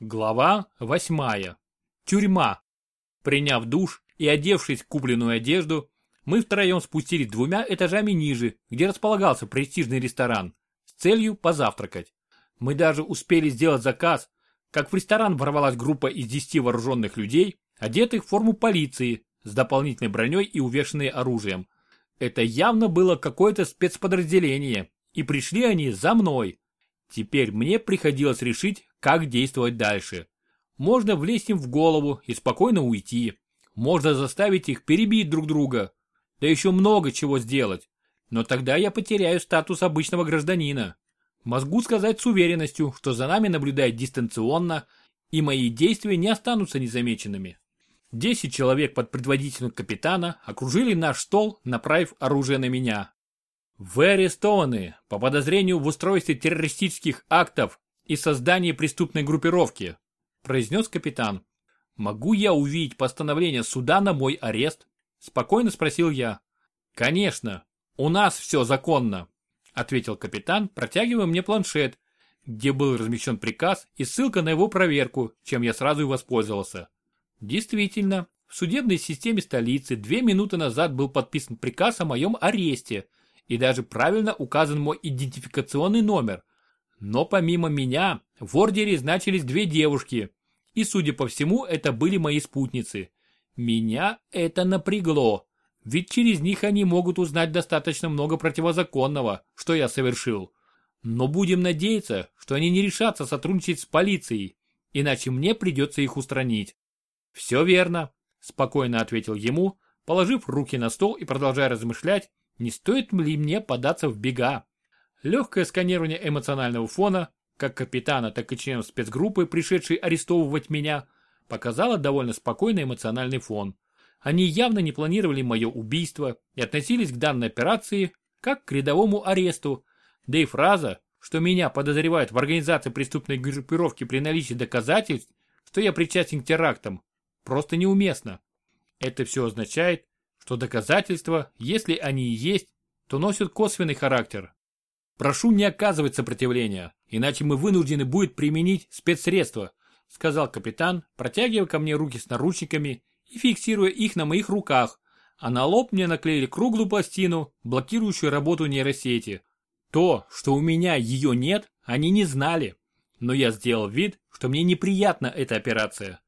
Глава восьмая. Тюрьма. Приняв душ и одевшись в купленную одежду, мы втроем спустились двумя этажами ниже, где располагался престижный ресторан, с целью позавтракать. Мы даже успели сделать заказ, как в ресторан ворвалась группа из десяти вооруженных людей, одетых в форму полиции, с дополнительной броней и увешанные оружием. Это явно было какое-то спецподразделение, и пришли они за мной. Теперь мне приходилось решить, как действовать дальше. Можно влезть им в голову и спокойно уйти. Можно заставить их перебить друг друга. Да еще много чего сделать. Но тогда я потеряю статус обычного гражданина. Могу сказать с уверенностью, что за нами наблюдают дистанционно, и мои действия не останутся незамеченными. Десять человек под предводителем капитана окружили наш стол, направив оружие на меня. Вы арестованы по подозрению в устройстве террористических актов и создании преступной группировки, произнес капитан. Могу я увидеть постановление суда на мой арест? Спокойно спросил я. Конечно, у нас все законно, ответил капитан, протягивая мне планшет, где был размещен приказ и ссылка на его проверку, чем я сразу и воспользовался. Действительно, в судебной системе столицы две минуты назад был подписан приказ о моем аресте – и даже правильно указан мой идентификационный номер. Но помимо меня в ордере значились две девушки, и судя по всему это были мои спутницы. Меня это напрягло, ведь через них они могут узнать достаточно много противозаконного, что я совершил. Но будем надеяться, что они не решатся сотрудничать с полицией, иначе мне придется их устранить. Все верно, спокойно ответил ему, положив руки на стол и продолжая размышлять, не стоит ли мне податься в бега. Легкое сканирование эмоционального фона, как капитана, так и членов спецгруппы, пришедшей арестовывать меня, показало довольно спокойный эмоциональный фон. Они явно не планировали мое убийство и относились к данной операции как к рядовому аресту, да и фраза, что меня подозревают в организации преступной группировки при наличии доказательств, что я причастен к терактам, просто неуместно. Это все означает, что доказательства, если они и есть, то носят косвенный характер. Прошу не оказывать сопротивления, иначе мы вынуждены будет применить спецсредства, сказал капитан, протягивая ко мне руки с наручниками и фиксируя их на моих руках, а на лоб мне наклеили круглую пластину, блокирующую работу нейросети. То, что у меня ее нет, они не знали, но я сделал вид, что мне неприятна эта операция.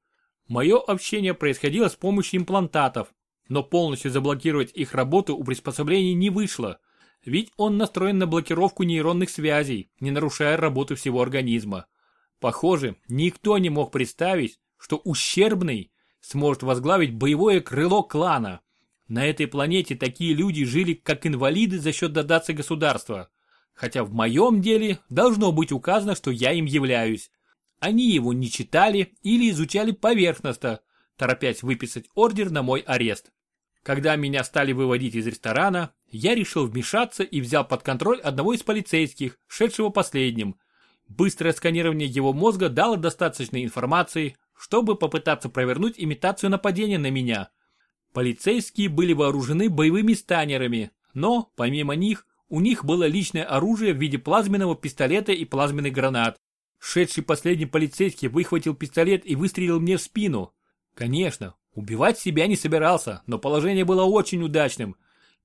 Мое общение происходило с помощью имплантатов, но полностью заблокировать их работу у приспособлений не вышло, ведь он настроен на блокировку нейронных связей, не нарушая работу всего организма. Похоже, никто не мог представить, что ущербный сможет возглавить боевое крыло клана. На этой планете такие люди жили как инвалиды за счет дотации государства. Хотя в моем деле должно быть указано, что я им являюсь. Они его не читали или изучали поверхностно, торопясь выписать ордер на мой арест. Когда меня стали выводить из ресторана, я решил вмешаться и взял под контроль одного из полицейских, шедшего последним. Быстрое сканирование его мозга дало достаточно информации, чтобы попытаться провернуть имитацию нападения на меня. Полицейские были вооружены боевыми станерами, но, помимо них, у них было личное оружие в виде плазменного пистолета и плазменных гранат. Шедший последний полицейский выхватил пистолет и выстрелил мне в спину. Конечно, убивать себя не собирался, но положение было очень удачным.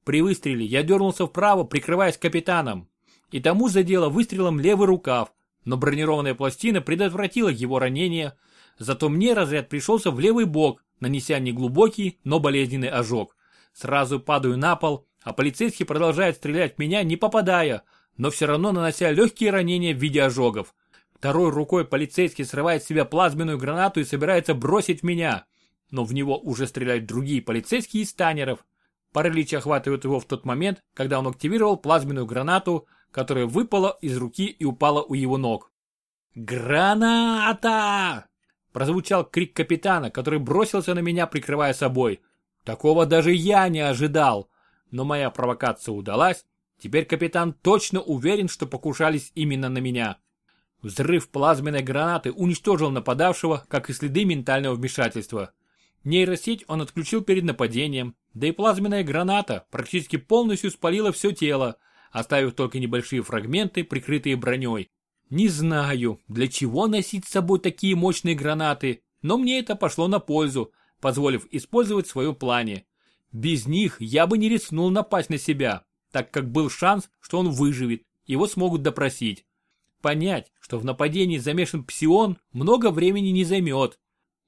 При выстреле я дернулся вправо, прикрываясь капитаном. И тому задело выстрелом левый рукав, но бронированная пластина предотвратила его ранение, зато мне разряд пришелся в левый бок, нанеся неглубокий, но болезненный ожог. Сразу падаю на пол, а полицейский продолжает стрелять в меня, не попадая, но все равно нанося легкие ранения в виде ожогов. Второй рукой полицейский срывает с себя плазменную гранату и собирается бросить меня. Но в него уже стреляют другие полицейские из танеров. Паралич охватывает его в тот момент, когда он активировал плазменную гранату, которая выпала из руки и упала у его ног. «Граната!» Прозвучал крик капитана, который бросился на меня, прикрывая собой. Такого даже я не ожидал. Но моя провокация удалась. Теперь капитан точно уверен, что покушались именно на меня. Взрыв плазменной гранаты уничтожил нападавшего, как и следы ментального вмешательства. Нейросеть он отключил перед нападением, да и плазменная граната практически полностью спалила все тело, оставив только небольшие фрагменты, прикрытые броней. Не знаю, для чего носить с собой такие мощные гранаты, но мне это пошло на пользу, позволив использовать в своем плане. Без них я бы не рискнул напасть на себя, так как был шанс, что он выживет, его смогут допросить. Понять, что в нападении замешан псион, много времени не займет.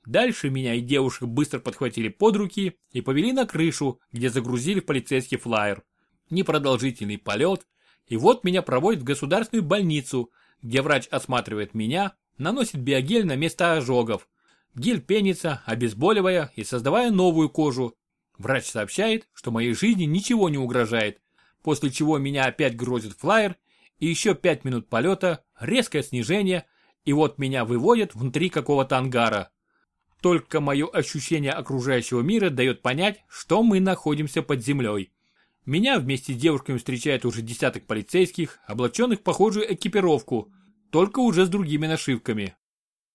Дальше меня и девушек быстро подхватили под руки и повели на крышу, где загрузили в полицейский флайер. Непродолжительный полет, и вот меня проводят в государственную больницу, где врач осматривает меня, наносит биогель на место ожогов. Гель пенится, обезболивая и создавая новую кожу. Врач сообщает, что моей жизни ничего не угрожает, после чего меня опять грозит флайер, и еще пять минут полета, резкое снижение, и вот меня выводят внутри какого-то ангара. Только мое ощущение окружающего мира дает понять, что мы находимся под землей. Меня вместе с девушками встречает уже десяток полицейских, облаченных в похожую экипировку, только уже с другими нашивками.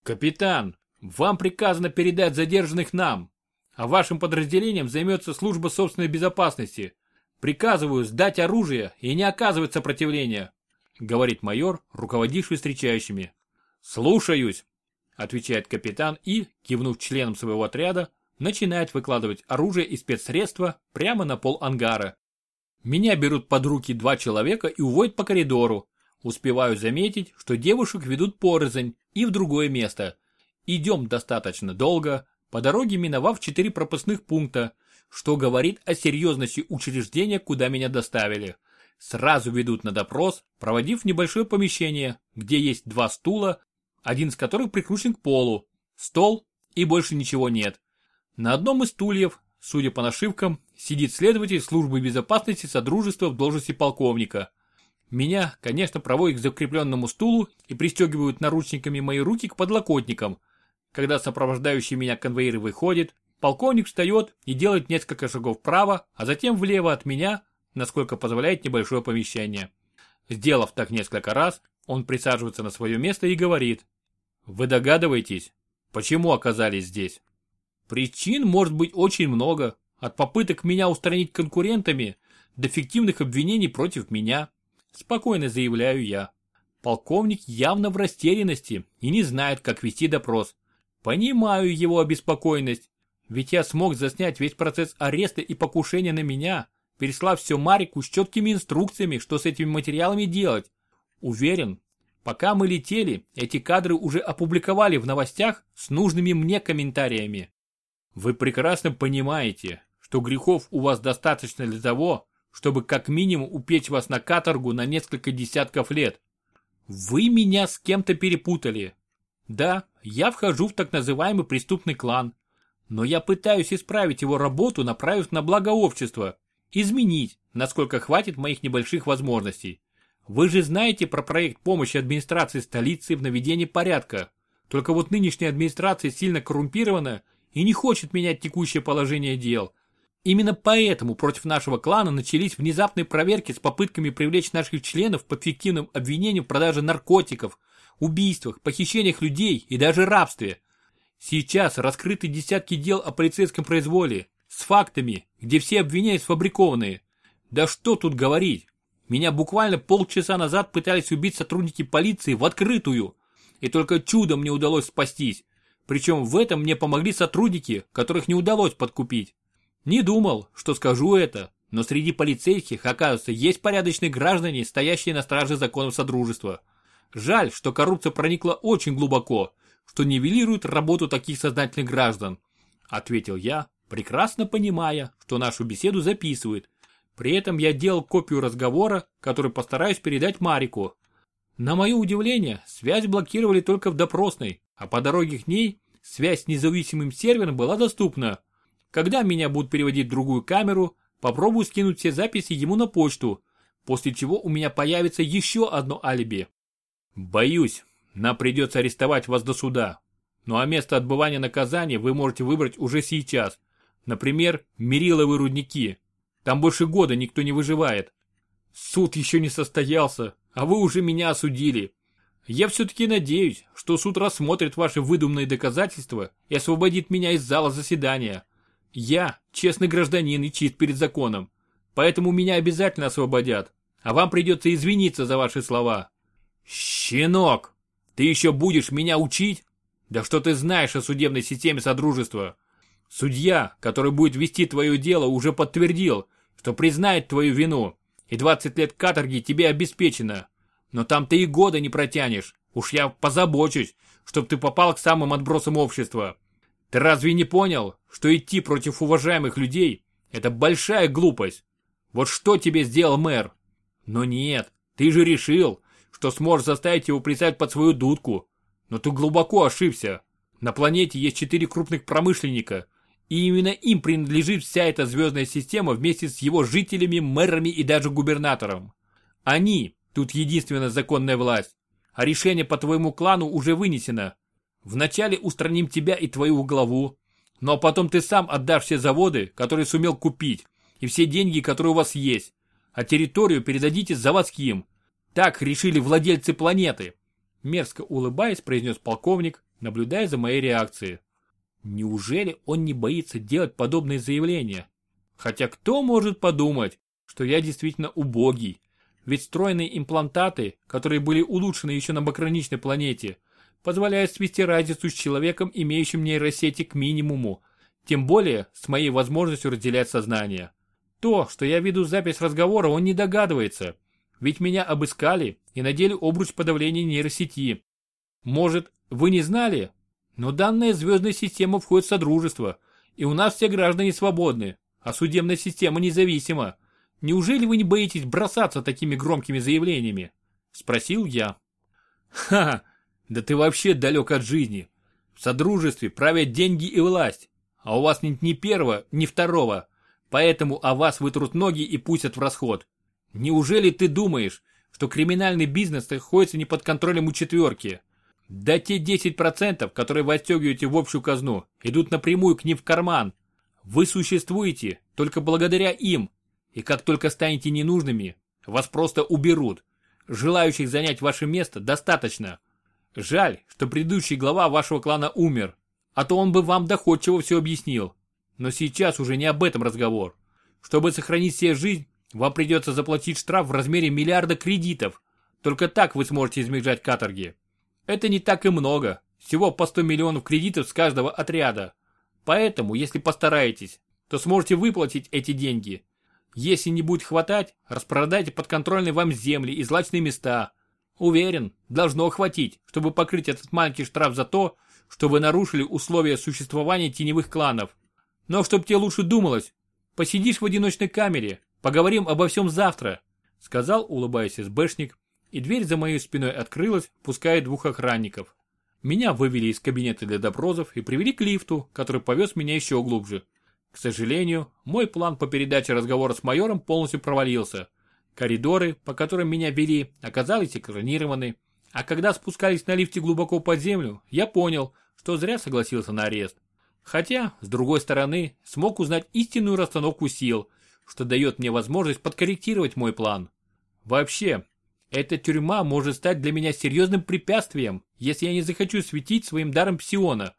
«Капитан, вам приказано передать задержанных нам, а вашим подразделением займется служба собственной безопасности. Приказываю сдать оружие и не оказывать сопротивления», говорит майор, руководивший встречающими. «Слушаюсь», отвечает капитан и, кивнув членам своего отряда, начинает выкладывать оружие и спецсредства прямо на пол ангара. Меня берут под руки два человека и уводят по коридору. Успеваю заметить, что девушек ведут порознь и в другое место. Идем достаточно долго, по дороге миновав четыре пропускных пункта, что говорит о серьезности учреждения, куда меня доставили. Сразу ведут на допрос, проводив небольшое помещение, где есть два стула, один из которых прикручен к полу, стол и больше ничего нет. На одном из стульев Судя по нашивкам, сидит следователь службы безопасности Содружества в должности полковника. Меня, конечно, проводят к закрепленному стулу и пристегивают наручниками мои руки к подлокотникам. Когда сопровождающий меня конвоир выходит, полковник встает и делает несколько шагов вправо, а затем влево от меня, насколько позволяет небольшое помещение. Сделав так несколько раз, он присаживается на свое место и говорит. Вы догадываетесь, почему оказались здесь? Причин может быть очень много, от попыток меня устранить конкурентами до фиктивных обвинений против меня. Спокойно заявляю я. Полковник явно в растерянности и не знает, как вести допрос. Понимаю его обеспокоенность, ведь я смог заснять весь процесс ареста и покушения на меня, переслав все Марику с четкими инструкциями, что с этими материалами делать. Уверен, пока мы летели, эти кадры уже опубликовали в новостях с нужными мне комментариями. Вы прекрасно понимаете, что грехов у вас достаточно для того, чтобы как минимум упечь вас на каторгу на несколько десятков лет. Вы меня с кем-то перепутали. Да, я вхожу в так называемый преступный клан, но я пытаюсь исправить его работу, направив на благо общества, изменить, насколько хватит моих небольших возможностей. Вы же знаете про проект помощи администрации столицы в наведении порядка. Только вот нынешняя администрация сильно коррумпирована и не хочет менять текущее положение дел. Именно поэтому против нашего клана начались внезапные проверки с попытками привлечь наших членов под фиктивным обвинением в продаже наркотиков, убийствах, похищениях людей и даже рабстве. Сейчас раскрыты десятки дел о полицейском произволе, с фактами, где все обвинения сфабрикованные. Да что тут говорить. Меня буквально полчаса назад пытались убить сотрудники полиции в открытую. И только чудом мне удалось спастись. Причем в этом мне помогли сотрудники, которых не удалось подкупить. Не думал, что скажу это, но среди полицейских, оказывается, есть порядочные граждане, стоящие на страже законов Содружества. Жаль, что коррупция проникла очень глубоко, что нивелирует работу таких сознательных граждан, ответил я, прекрасно понимая, что нашу беседу записывают. При этом я делал копию разговора, который постараюсь передать Марику. На мое удивление, связь блокировали только в допросной, а по дороге к ней связь с независимым сервером была доступна. Когда меня будут переводить в другую камеру, попробую скинуть все записи ему на почту, после чего у меня появится еще одно алиби. Боюсь, нам придется арестовать вас до суда. Ну а место отбывания наказания вы можете выбрать уже сейчас. Например, Мериловы рудники. Там больше года никто не выживает. Суд еще не состоялся, а вы уже меня осудили. Я все-таки надеюсь, что суд рассмотрит ваши выдуманные доказательства и освободит меня из зала заседания. Я честный гражданин и чист перед законом, поэтому меня обязательно освободят, а вам придется извиниться за ваши слова. Щенок, ты еще будешь меня учить? Да что ты знаешь о судебной системе Содружества? Судья, который будет вести твое дело, уже подтвердил, что признает твою вину, и 20 лет каторги тебе обеспечено. Но там ты и года не протянешь. Уж я позабочусь, чтоб ты попал к самым отбросам общества. Ты разве не понял, что идти против уважаемых людей – это большая глупость? Вот что тебе сделал мэр? Но нет, ты же решил, что сможешь заставить его плясать под свою дудку. Но ты глубоко ошибся. На планете есть четыре крупных промышленника, и именно им принадлежит вся эта звездная система вместе с его жителями, мэрами и даже губернатором. Они тут единственная законная власть, а решение по твоему клану уже вынесено. Вначале устраним тебя и твою главу, но потом ты сам отдашь все заводы, которые сумел купить, и все деньги, которые у вас есть, а территорию передадите заводским. Так решили владельцы планеты. Мерзко улыбаясь, произнес полковник, наблюдая за моей реакцией. Неужели он не боится делать подобные заявления? Хотя кто может подумать, что я действительно убогий? Ведь стройные имплантаты, которые были улучшены еще на бакроничной планете, позволяют свести разницу с человеком, имеющим нейросети к минимуму, тем более с моей возможностью разделять сознание. То, что я веду запись разговора, он не догадывается, ведь меня обыскали и надели обруч подавления нейросети. Может, вы не знали, но данная звездная система входит в Содружество, и у нас все граждане свободны, а судебная система независима. Неужели вы не боитесь бросаться такими громкими заявлениями? Спросил я. Ха, да ты вообще далек от жизни. В Содружестве правят деньги и власть, а у вас нет ни первого, ни второго, поэтому о вас вытрут ноги и пустят в расход. Неужели ты думаешь, что криминальный бизнес находится не под контролем у четверки? Да те 10%, которые вы отстегиваете в общую казну, идут напрямую к ним в карман. Вы существуете только благодаря им, и как только станете ненужными, вас просто уберут. Желающих занять ваше место достаточно. Жаль, что предыдущий глава вашего клана умер, а то он бы вам доходчиво все объяснил. Но сейчас уже не об этом разговор. Чтобы сохранить себе жизнь, вам придется заплатить штраф в размере миллиарда кредитов. Только так вы сможете избежать каторги. Это не так и много, всего по 100 миллионов кредитов с каждого отряда. Поэтому, если постараетесь, то сможете выплатить эти деньги. Если не будет хватать, распродайте подконтрольные вам земли и злачные места. Уверен, должно хватить, чтобы покрыть этот маленький штраф за то, что вы нарушили условия существования теневых кланов. Но чтоб тебе лучше думалось, посидишь в одиночной камере, поговорим обо всем завтра, сказал, улыбаясь СБшник, и дверь за моей спиной открылась, пуская двух охранников. Меня вывели из кабинета для допросов и привели к лифту, который повез меня еще глубже. К сожалению, мой план по передаче разговора с майором полностью провалился. Коридоры, по которым меня вели, оказались экранированы, а когда спускались на лифте глубоко под землю, я понял, что зря согласился на арест. Хотя, с другой стороны, смог узнать истинную расстановку сил, что дает мне возможность подкорректировать мой план. Вообще, эта тюрьма может стать для меня серьезным препятствием, если я не захочу светить своим даром псиона.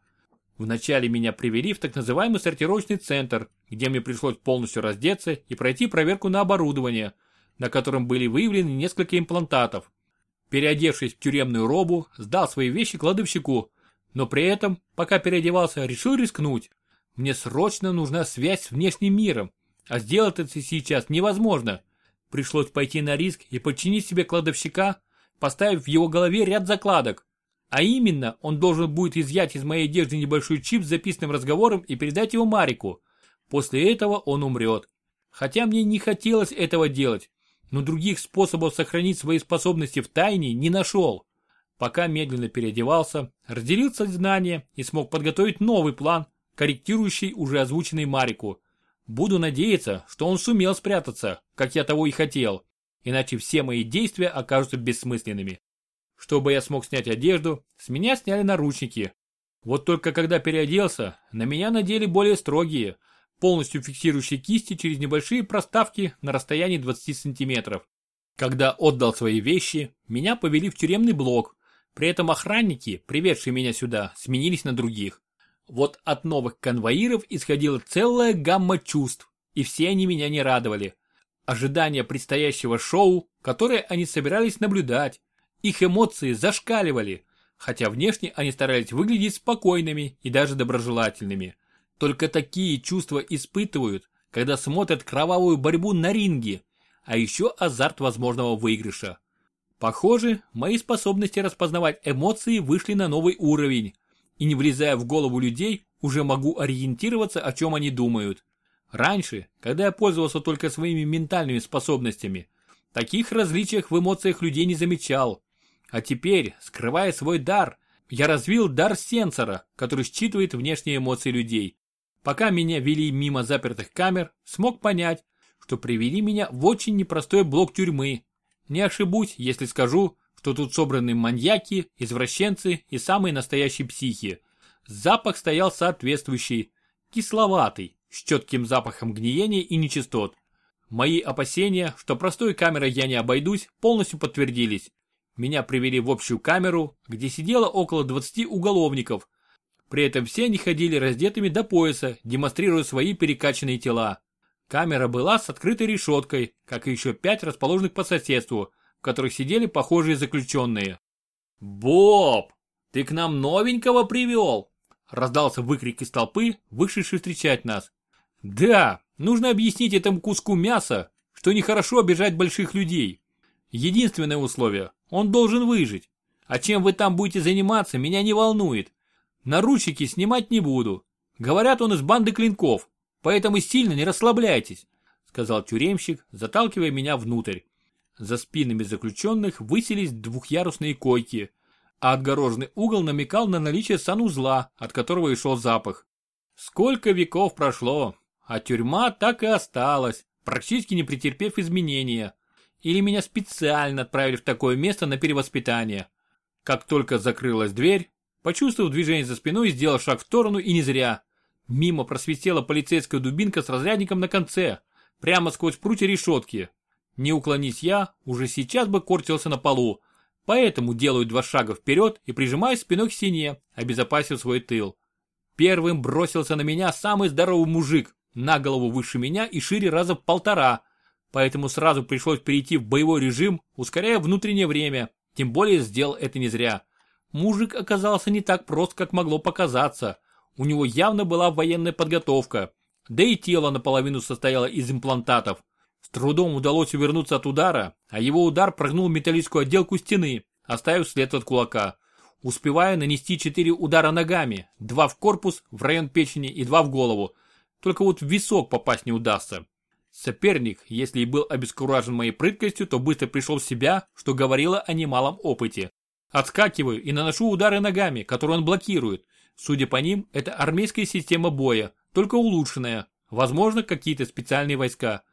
Вначале меня привели в так называемый сортировочный центр, где мне пришлось полностью раздеться и пройти проверку на оборудование, на котором были выявлены несколько имплантатов. Переодевшись в тюремную робу, сдал свои вещи кладовщику, но при этом, пока переодевался, решил рискнуть. Мне срочно нужна связь с внешним миром, а сделать это сейчас невозможно. Пришлось пойти на риск и подчинить себе кладовщика, поставив в его голове ряд закладок. А именно, он должен будет изъять из моей одежды небольшой чип с записанным разговором и передать его Марику. После этого он умрет. Хотя мне не хотелось этого делать, но других способов сохранить свои способности в тайне не нашел. Пока медленно переодевался, разделил сознание и смог подготовить новый план, корректирующий уже озвученный Марику. Буду надеяться, что он сумел спрятаться, как я того и хотел, иначе все мои действия окажутся бессмысленными. Чтобы я смог снять одежду, с меня сняли наручники. Вот только когда переоделся, на меня надели более строгие, полностью фиксирующие кисти через небольшие проставки на расстоянии 20 сантиметров. Когда отдал свои вещи, меня повели в тюремный блок, при этом охранники, приведшие меня сюда, сменились на других. Вот от новых конвоиров исходила целая гамма чувств, и все они меня не радовали. Ожидание предстоящего шоу, которое они собирались наблюдать, Их эмоции зашкаливали, хотя внешне они старались выглядеть спокойными и даже доброжелательными. Только такие чувства испытывают, когда смотрят кровавую борьбу на ринге, а еще азарт возможного выигрыша. Похоже, мои способности распознавать эмоции вышли на новый уровень, и не влезая в голову людей, уже могу ориентироваться, о чем они думают. Раньше, когда я пользовался только своими ментальными способностями, таких различиях в эмоциях людей не замечал. А теперь, скрывая свой дар, я развил дар сенсора, который считывает внешние эмоции людей. Пока меня вели мимо запертых камер, смог понять, что привели меня в очень непростой блок тюрьмы. Не ошибусь, если скажу, что тут собраны маньяки, извращенцы и самые настоящие психи. Запах стоял соответствующий, кисловатый, с четким запахом гниения и нечистот. Мои опасения, что простой камерой я не обойдусь, полностью подтвердились. Меня привели в общую камеру, где сидело около 20 уголовников. При этом все они ходили раздетыми до пояса, демонстрируя свои перекачанные тела. Камера была с открытой решеткой, как и еще пять расположенных по соседству, которых сидели похожие заключенные. «Боб, ты к нам новенького привел?» Раздался выкрик из толпы, вышедший встречать нас. «Да, нужно объяснить этому куску мяса, что нехорошо обижать больших людей. Единственное условие, он должен выжить. А чем вы там будете заниматься, меня не волнует. Наручники снимать не буду. Говорят, он из банды клинков, поэтому сильно не расслабляйтесь», сказал тюремщик, заталкивая меня внутрь. За спинами заключенных высились двухъярусные койки, а отгороженный угол намекал на наличие санузла, от которого и шел запах. Сколько веков прошло, а тюрьма так и осталась, практически не претерпев изменения. Или меня специально отправили в такое место на перевоспитание. Как только закрылась дверь, почувствовав движение за спиной, сделал шаг в сторону и не зря. Мимо просвистела полицейская дубинка с разрядником на конце, прямо сквозь прутья решетки. Не уклонись я, уже сейчас бы корчился на полу, поэтому делаю два шага вперед и прижимаю спиной к стене, обезопасив свой тыл. Первым бросился на меня самый здоровый мужик, на голову выше меня и шире раза в полтора, поэтому сразу пришлось перейти в боевой режим, ускоряя внутреннее время, тем более сделал это не зря. Мужик оказался не так прост, как могло показаться. У него явно была военная подготовка, да и тело наполовину состояло из имплантатов. Трудом удалось увернуться от удара, а его удар прогнул металлическую отделку стены, оставив след от кулака. Успевая нанести четыре удара ногами, два в корпус, в район печени и два в голову. Только вот в висок попасть не удастся. Соперник, если и был обескуражен моей прыткостью, то быстро пришел в себя, что говорило о немалом опыте. Отскакиваю и наношу удары ногами, которые он блокирует. Судя по ним, это армейская система боя, только улучшенная. Возможно, какие-то специальные войска.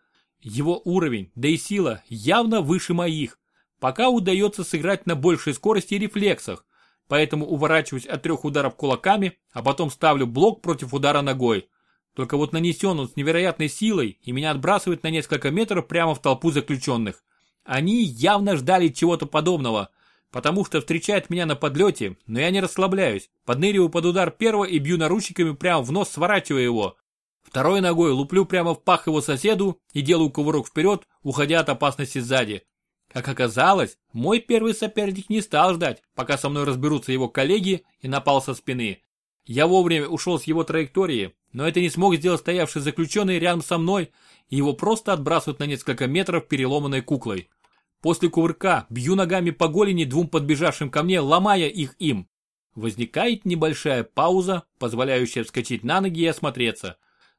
Его уровень, да и сила явно выше моих. Пока удается сыграть на большей скорости и рефлексах, поэтому уворачиваюсь от трех ударов кулаками, а потом ставлю блок против удара ногой. Только вот нанесен он с невероятной силой и меня отбрасывает на несколько метров прямо в толпу заключенных. Они явно ждали чего-то подобного, потому что встречают меня на подлете, но я не расслабляюсь, подныриваю под удар первого и бью наручниками прямо в нос, сворачивая его. Второй ногой луплю прямо в пах его соседу и делаю кувырок вперед, уходя от опасности сзади. Как оказалось, мой первый соперник не стал ждать, пока со мной разберутся его коллеги и напал со спины. Я вовремя ушел с его траектории, но это не смог сделать стоявший заключенный рядом со мной, и его просто отбрасывают на несколько метров переломанной куклой. После кувырка бью ногами по голени двум подбежавшим ко мне, ломая их им. Возникает небольшая пауза, позволяющая вскочить на ноги и осмотреться.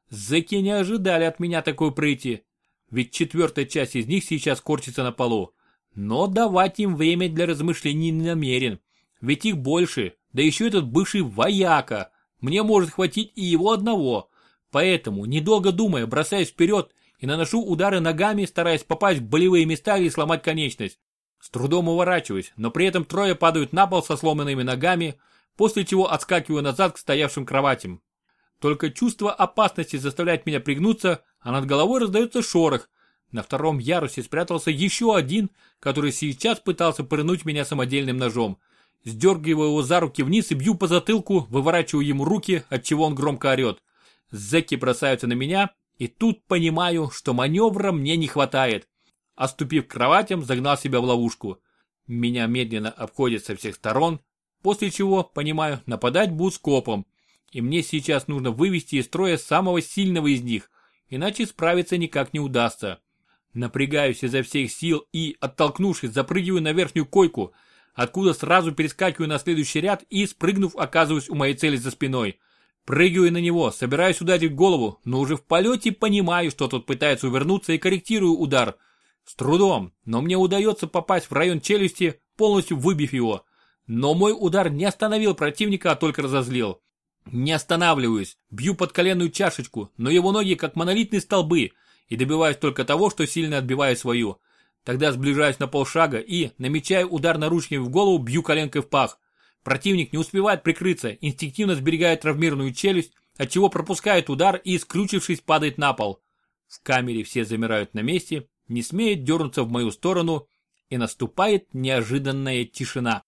Зэки не ожидали от меня такой прыти, ведь четвертая часть из них сейчас корчится на полу. Но давать им время для размышлений не намерен, ведь их больше, да еще этот бывший вояка. Мне может хватить и его одного. Поэтому, недолго думая, бросаюсь вперед и наношу удары ногами, стараясь попасть в болевые места или сломать конечность. С трудом уворачиваюсь, но при этом трое падают на пол со сломанными ногами, после чего отскакиваю назад к стоявшим кроватям. Только чувство опасности заставляет меня пригнуться, а над головой раздается шорох. На втором ярусе спрятался еще один, который сейчас пытался пырнуть меня самодельным ножом. Сдергиваю его за руки вниз и бью по затылку, выворачиваю ему руки, от чего он громко орет. Зэки бросаются на меня, и тут понимаю, что маневра мне не хватает. Оступив к кроватям, загнал себя в ловушку. Меня медленно обходят со всех сторон, после чего, понимаю, нападать будут скопом. И мне сейчас нужно вывести из строя самого сильного из них, иначе справиться никак не удастся. Напрягаюсь изо всех сил и, оттолкнувшись, запрыгиваю на верхнюю койку, откуда сразу перескакиваю на следующий ряд и, спрыгнув, оказываюсь у моей цели за спиной. Прыгаю на него, собираюсь ударить голову, но уже в полете понимаю, что тот пытается увернуться и корректирую удар. С трудом, но мне удается попасть в район челюсти, полностью выбив его. Но мой удар не остановил противника, а только разозлил. Не останавливаюсь, бью под коленную чашечку, но его ноги как монолитные столбы, и добиваюсь только того, что сильно отбиваю свою. Тогда сближаюсь на полшага и, намечая удар наручниками в голову, бью коленкой в пах. Противник не успевает прикрыться, инстинктивно сберегает травмированную челюсть, отчего пропускает удар и, скрючившись, падает на пол. В камере все замирают на месте, не смеют дернуться в мою сторону, и наступает неожиданная тишина.